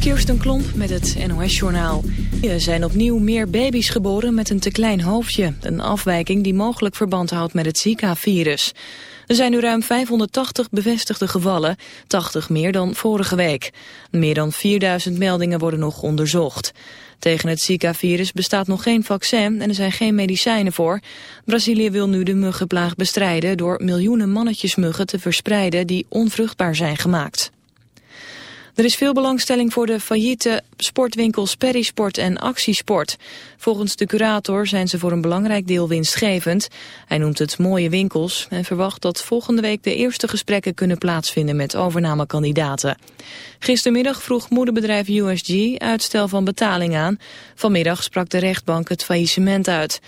Kirsten Klomp met het NOS-journaal. Er zijn opnieuw meer baby's geboren met een te klein hoofdje. Een afwijking die mogelijk verband houdt met het Zika-virus. Er zijn nu ruim 580 bevestigde gevallen, 80 meer dan vorige week. Meer dan 4000 meldingen worden nog onderzocht. Tegen het Zika-virus bestaat nog geen vaccin en er zijn geen medicijnen voor. Brazilië wil nu de muggenplaag bestrijden door miljoenen mannetjesmuggen te verspreiden die onvruchtbaar zijn gemaakt. Er is veel belangstelling voor de failliete sportwinkels Perisport en Actiesport. Volgens de curator zijn ze voor een belangrijk deel winstgevend. Hij noemt het mooie winkels en verwacht dat volgende week de eerste gesprekken kunnen plaatsvinden met overnamekandidaten. Gistermiddag vroeg moederbedrijf USG uitstel van betaling aan. Vanmiddag sprak de rechtbank het faillissement uit.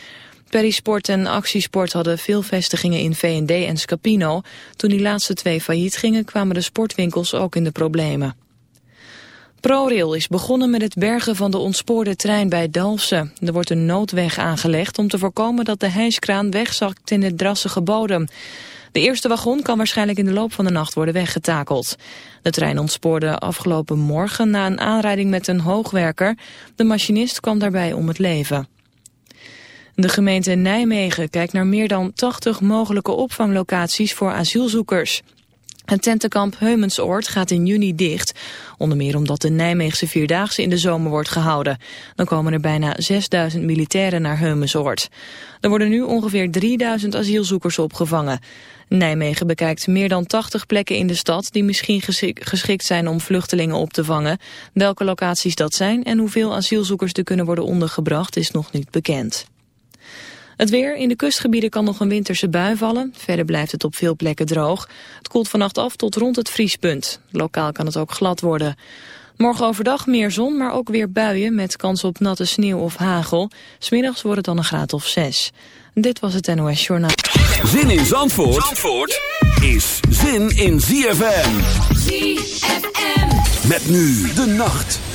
Perisport en Actiesport hadden veel vestigingen in V&D en Scapino. Toen die laatste twee failliet gingen kwamen de sportwinkels ook in de problemen. ProRail is begonnen met het bergen van de ontspoorde trein bij Dalfsen. Er wordt een noodweg aangelegd om te voorkomen dat de hijskraan wegzakt in de drassige bodem. De eerste wagon kan waarschijnlijk in de loop van de nacht worden weggetakeld. De trein ontspoorde afgelopen morgen na een aanrijding met een hoogwerker. De machinist kwam daarbij om het leven. De gemeente Nijmegen kijkt naar meer dan 80 mogelijke opvanglocaties voor asielzoekers. Het tentenkamp Heumensoord gaat in juni dicht. Onder meer omdat de Nijmeegse Vierdaagse in de zomer wordt gehouden. Dan komen er bijna 6000 militairen naar Heumensoord. Er worden nu ongeveer 3000 asielzoekers opgevangen. Nijmegen bekijkt meer dan 80 plekken in de stad... die misschien geschikt zijn om vluchtelingen op te vangen. Welke locaties dat zijn en hoeveel asielzoekers er kunnen worden ondergebracht... is nog niet bekend. Het weer. In de kustgebieden kan nog een winterse bui vallen. Verder blijft het op veel plekken droog. Het koelt vannacht af tot rond het vriespunt. Lokaal kan het ook glad worden. Morgen overdag meer zon, maar ook weer buien met kans op natte sneeuw of hagel. Smiddags wordt het dan een graad of zes. Dit was het NOS Journaal. Zin in Zandvoort, Zandvoort is zin in ZFM. ZFM. Met nu de nacht.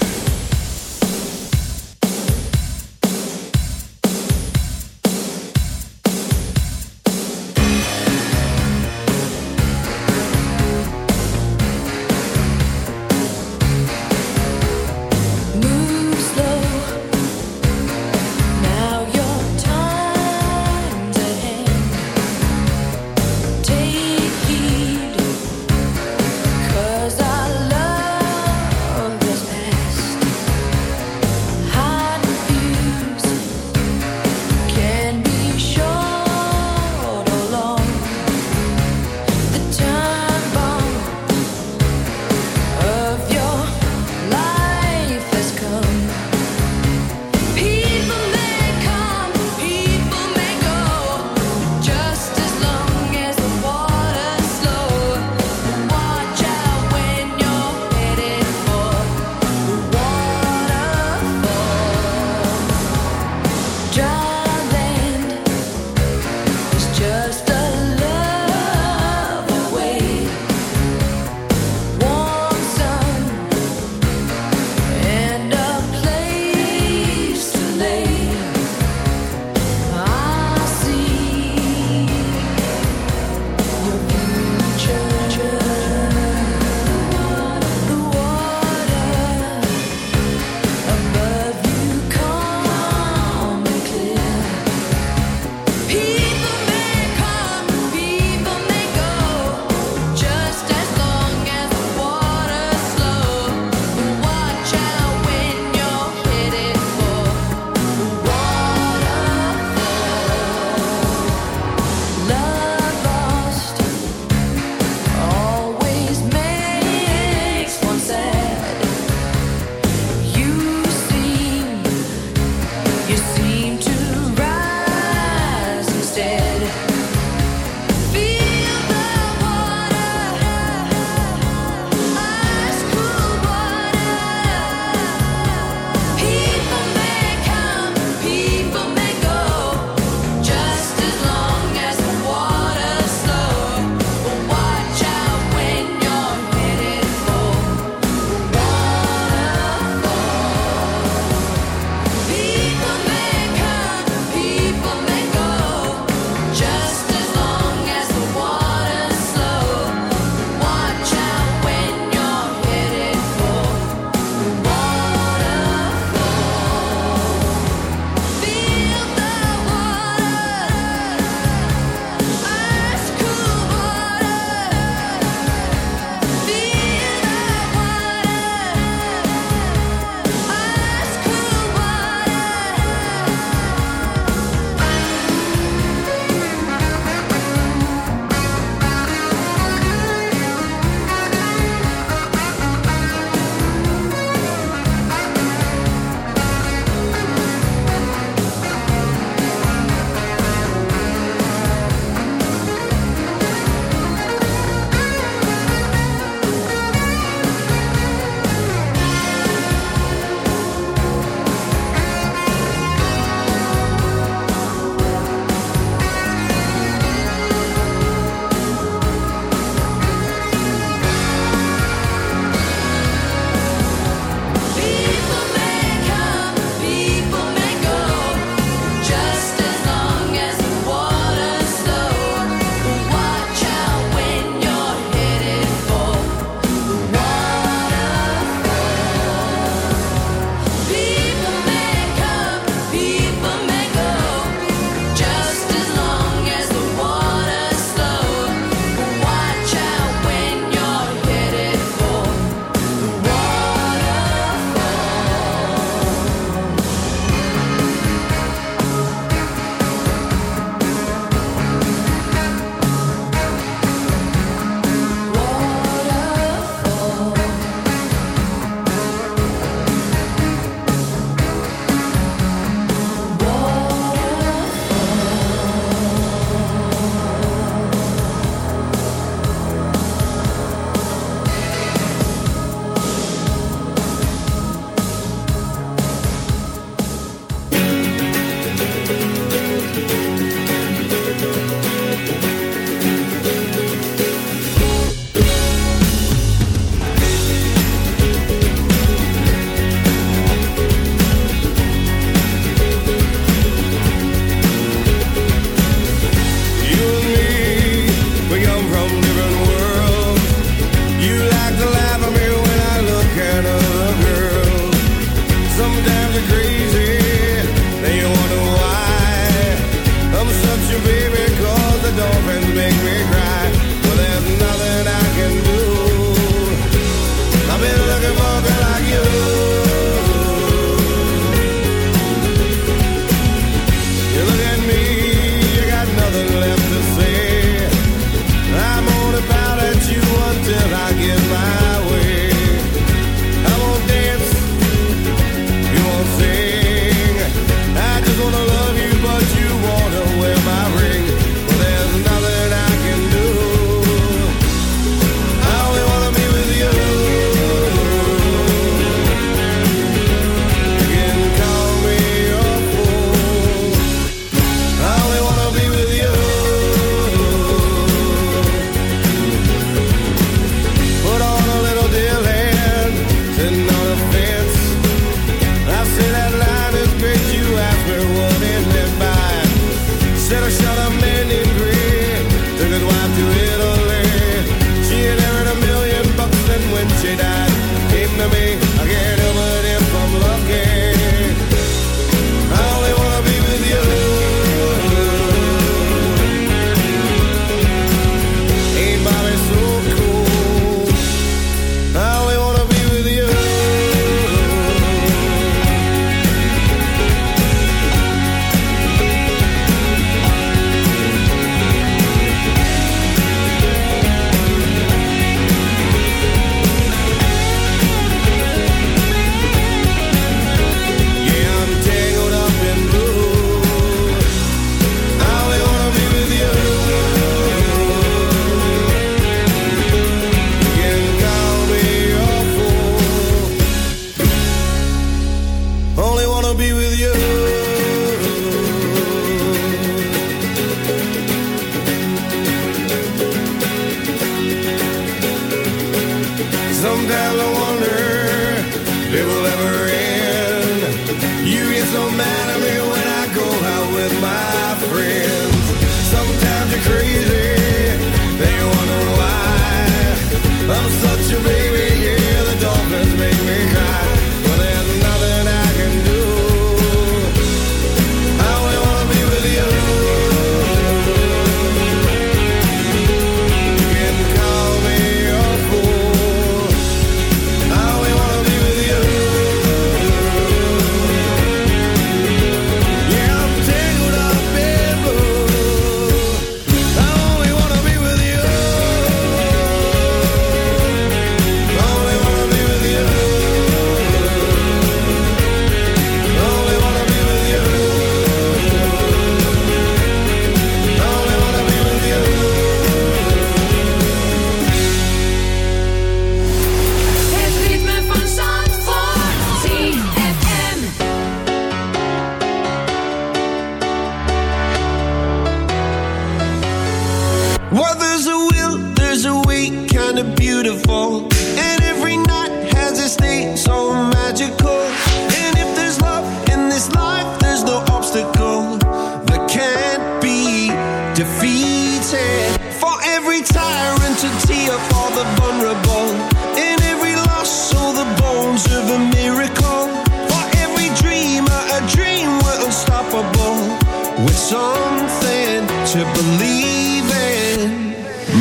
to believe in.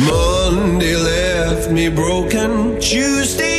Monday left me broken. Tuesday.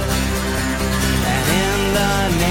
the name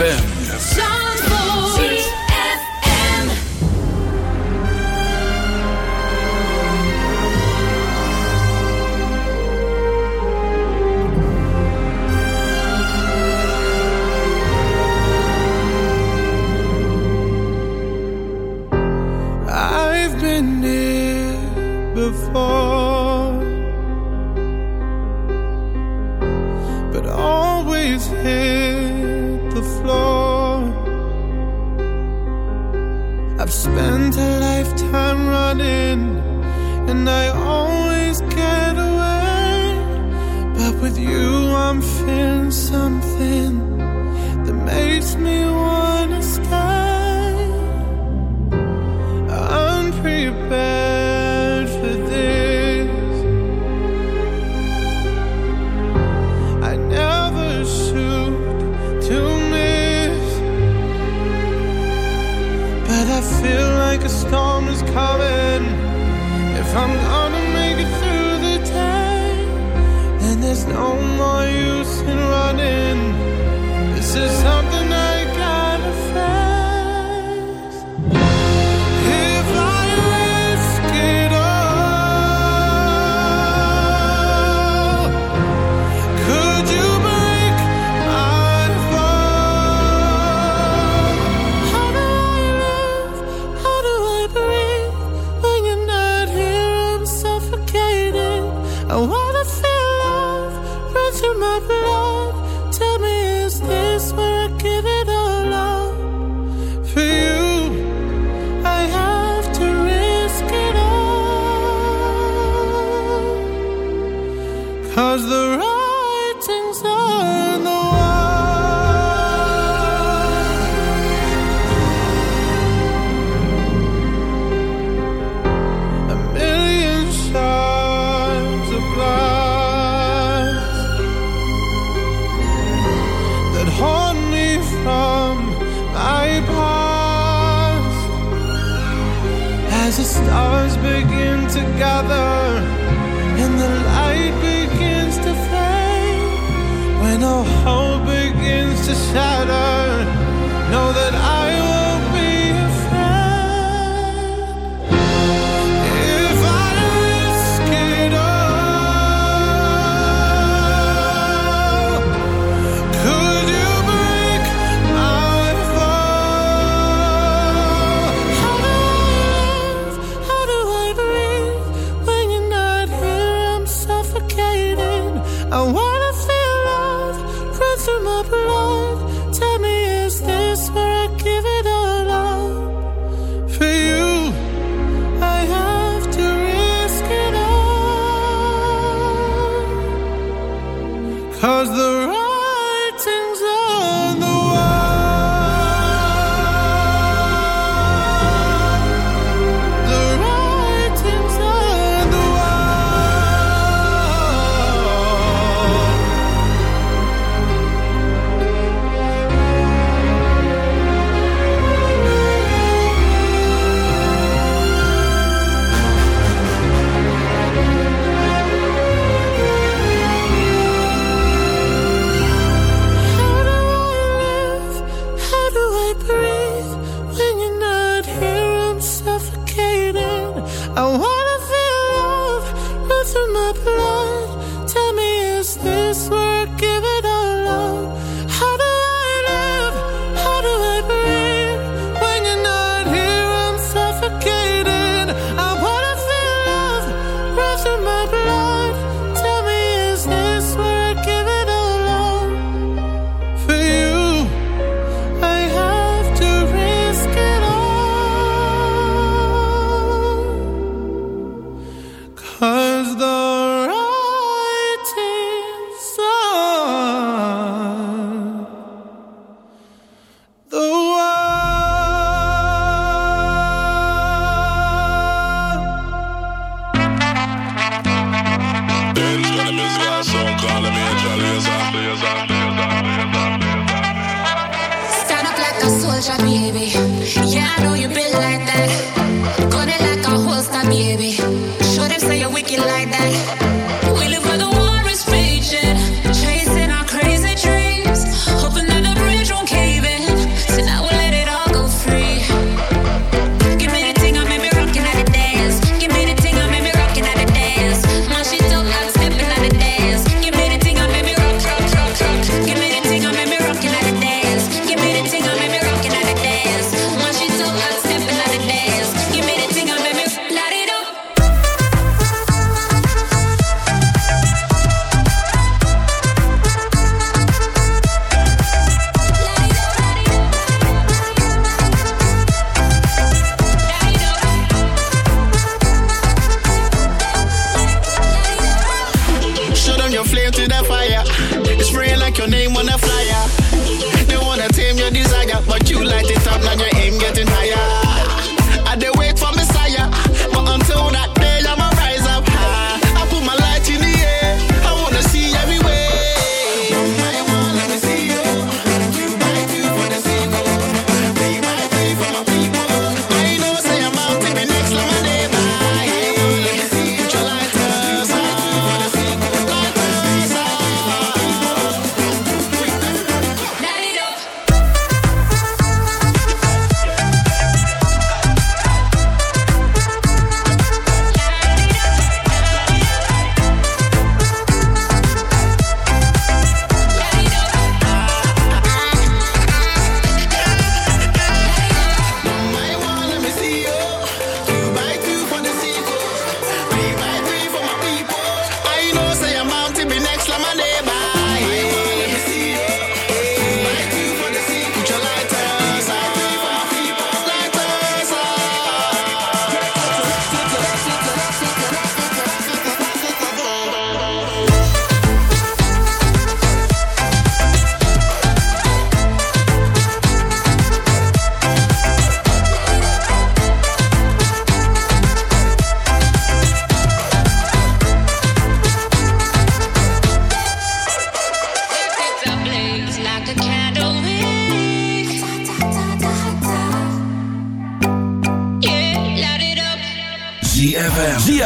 ZFM.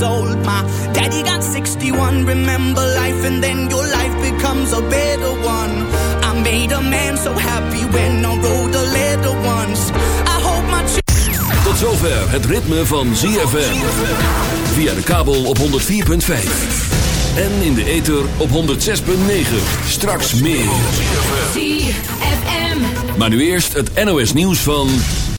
years old. My daddy got 61. Remember life, and then your life becomes a better one. I made a man so happy when I wrote a letter once. I hope my Tot zover het ritme van ZFM. Via de kabel op 104.5. En in de ether op 106.9. Straks meer. ZFM. Maar nu eerst het NOS nieuws van...